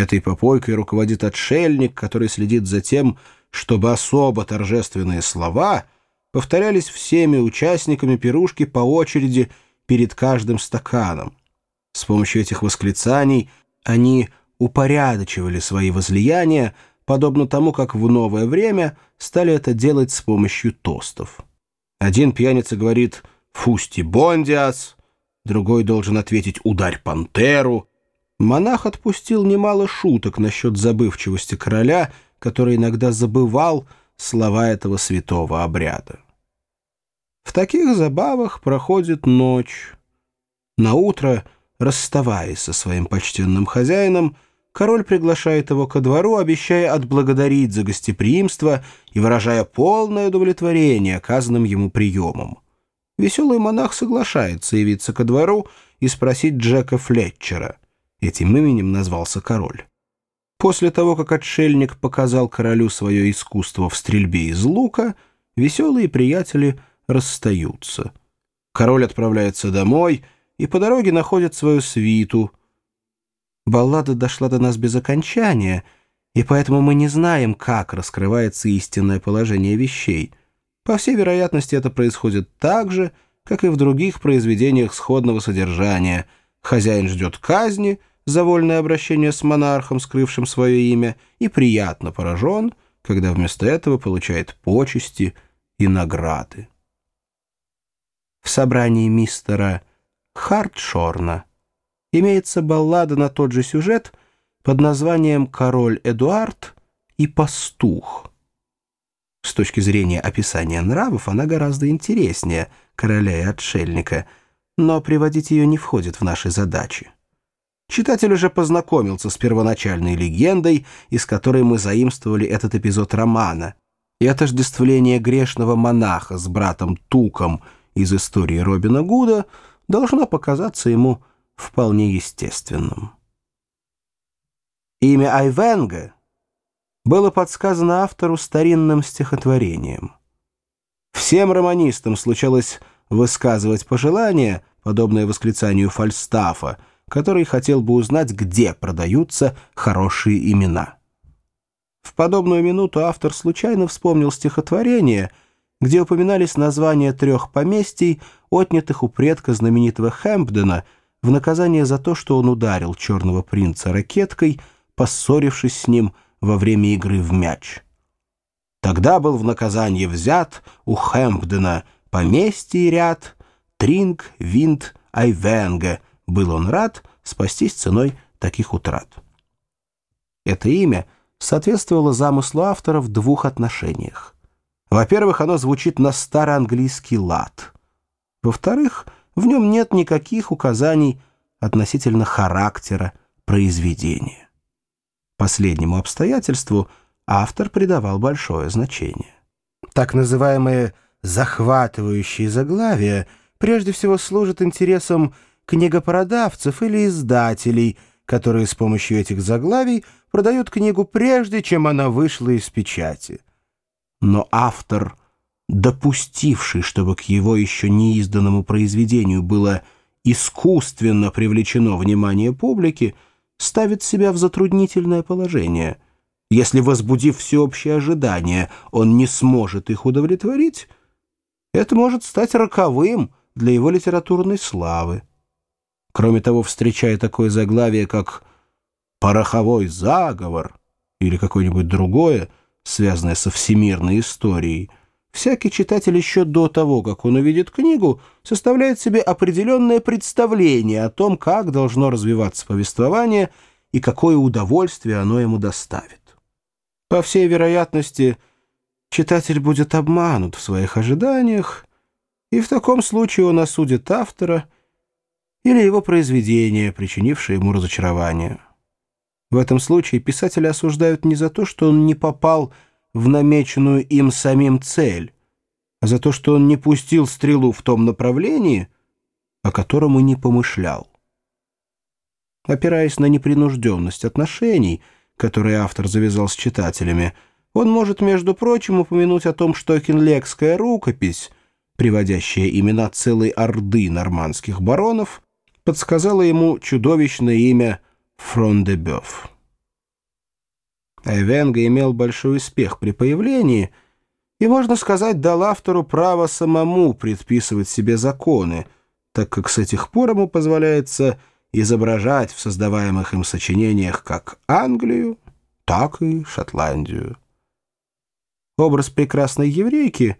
Этой попойкой руководит отшельник, который следит за тем, чтобы особо торжественные слова повторялись всеми участниками пирушки по очереди перед каждым стаканом. С помощью этих восклицаний они упорядочивали свои возлияния, подобно тому, как в новое время стали это делать с помощью тостов. Один пьяница говорит «фусти бондиас», другой должен ответить «ударь пантеру». Монах отпустил немало шуток насчет забывчивости короля, который иногда забывал слова этого святого обряда. В таких забавах проходит ночь. На утро, расставаясь со своим почтенным хозяином, король приглашает его ко двору, обещая отблагодарить за гостеприимство и выражая полное удовлетворение оказанным ему приемом. Веселый монах соглашается явиться ко двору и спросить Джека Флетчера. Этим именем назвался король. После того, как отшельник показал королю свое искусство в стрельбе из лука, веселые приятели расстаются. Король отправляется домой и по дороге находит свою свиту — Баллада дошла до нас без окончания, и поэтому мы не знаем, как раскрывается истинное положение вещей. По всей вероятности, это происходит так же, как и в других произведениях сходного содержания. Хозяин ждет казни за вольное обращение с монархом, скрывшим свое имя, и приятно поражен, когда вместо этого получает почести и награды. В собрании мистера Хартшорна имеется баллада на тот же сюжет под названием «Король Эдуард и пастух». С точки зрения описания нравов она гораздо интереснее «Короля и отшельника», но приводить ее не входит в наши задачи. Читатель уже познакомился с первоначальной легендой, из которой мы заимствовали этот эпизод романа, и отождествление грешного монаха с братом Туком из истории Робина Гуда должно показаться ему вполне естественным. Имя Айвенга было подсказано автору старинным стихотворением. Всем романистам случалось высказывать пожелания, подобное восклицанию Фальстафа, который хотел бы узнать, где продаются хорошие имена. В подобную минуту автор случайно вспомнил стихотворение, где упоминались названия трех поместий, отнятых у предка знаменитого Хэмпдена — в наказание за то, что он ударил черного принца ракеткой, поссорившись с ним во время игры в мяч. Тогда был в наказание взят у Хэмпдена поместье ряд Тринг, Винт, Айвенга. Был он рад спастись ценой таких утрат. Это имя соответствовало замыслу автора в двух отношениях. Во-первых, оно звучит на староанглийский лад. Во-вторых, в нем нет никаких указаний относительно характера произведения. Последнему обстоятельству автор придавал большое значение. Так называемые «захватывающие заглавия» прежде всего служат интересам книгопродавцев или издателей, которые с помощью этих заглавий продают книгу прежде, чем она вышла из печати. Но автор допустивший, чтобы к его еще неизданному произведению было искусственно привлечено внимание публики, ставит себя в затруднительное положение. Если, возбудив всеобщее ожидание, он не сможет их удовлетворить, это может стать роковым для его литературной славы. Кроме того, встречая такое заглавие, как «пороховой заговор» или какое-нибудь другое, связанное со всемирной историей, Всякий читатель еще до того, как он увидит книгу, составляет себе определенное представление о том, как должно развиваться повествование и какое удовольствие оно ему доставит. По всей вероятности, читатель будет обманут в своих ожиданиях, и в таком случае он осудит автора или его произведение, причинившее ему разочарование. В этом случае писатели осуждают не за то, что он не попал в намеченную им самим цель, а за то, что он не пустил стрелу в том направлении, о котором и не помышлял. Опираясь на непринужденность отношений, которые автор завязал с читателями, он может, между прочим, упомянуть о том, что Кенлекская рукопись, приводящая имена целой орды нормандских баронов, подсказала ему чудовищное имя Фрондебёв. Айвенга имел большой успех при появлении и, можно сказать, дал автору право самому предписывать себе законы, так как с этих пор ему позволяется изображать в создаваемых им сочинениях как Англию, так и Шотландию. Образ прекрасной еврейки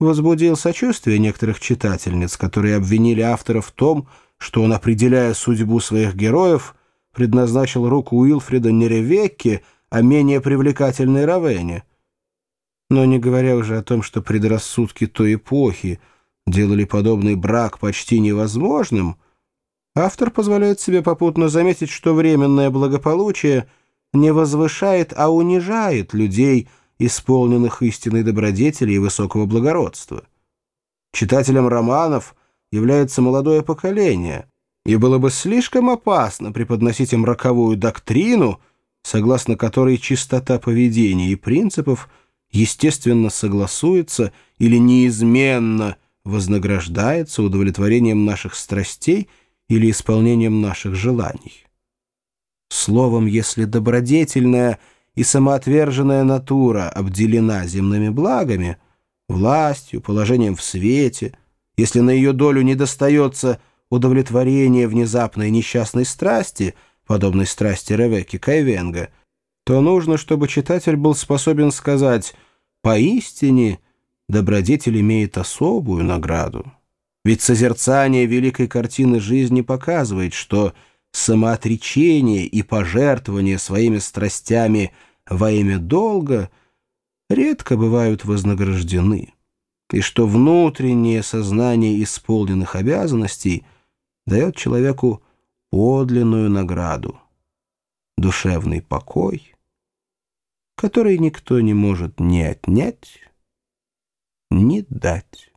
возбудил сочувствие некоторых читательниц, которые обвинили автора в том, что он, определяя судьбу своих героев, предназначил руку Уилфрида не Ревекке, а менее привлекательной Равене. Но не говоря уже о том, что предрассудки той эпохи делали подобный брак почти невозможным, автор позволяет себе попутно заметить, что временное благополучие не возвышает, а унижает людей, исполненных истинной добродетели и высокого благородства. Читателям романов является молодое поколение, и было бы слишком опасно преподносить им роковую доктрину — согласно которой чистота поведения и принципов естественно согласуется или неизменно вознаграждается удовлетворением наших страстей или исполнением наших желаний. Словом, если добродетельная и самоотверженная натура обделена земными благами, властью, положением в свете, если на ее долю не достается удовлетворение внезапной несчастной страсти — подобной страсти Ревекки Кайвенга, то нужно, чтобы читатель был способен сказать «поистине добродетель имеет особую награду». Ведь созерцание великой картины жизни показывает, что самоотречение и пожертвование своими страстями во имя долга редко бывают вознаграждены, и что внутреннее сознание исполненных обязанностей дает человеку подлинную награду — душевный покой, который никто не может ни отнять, ни дать.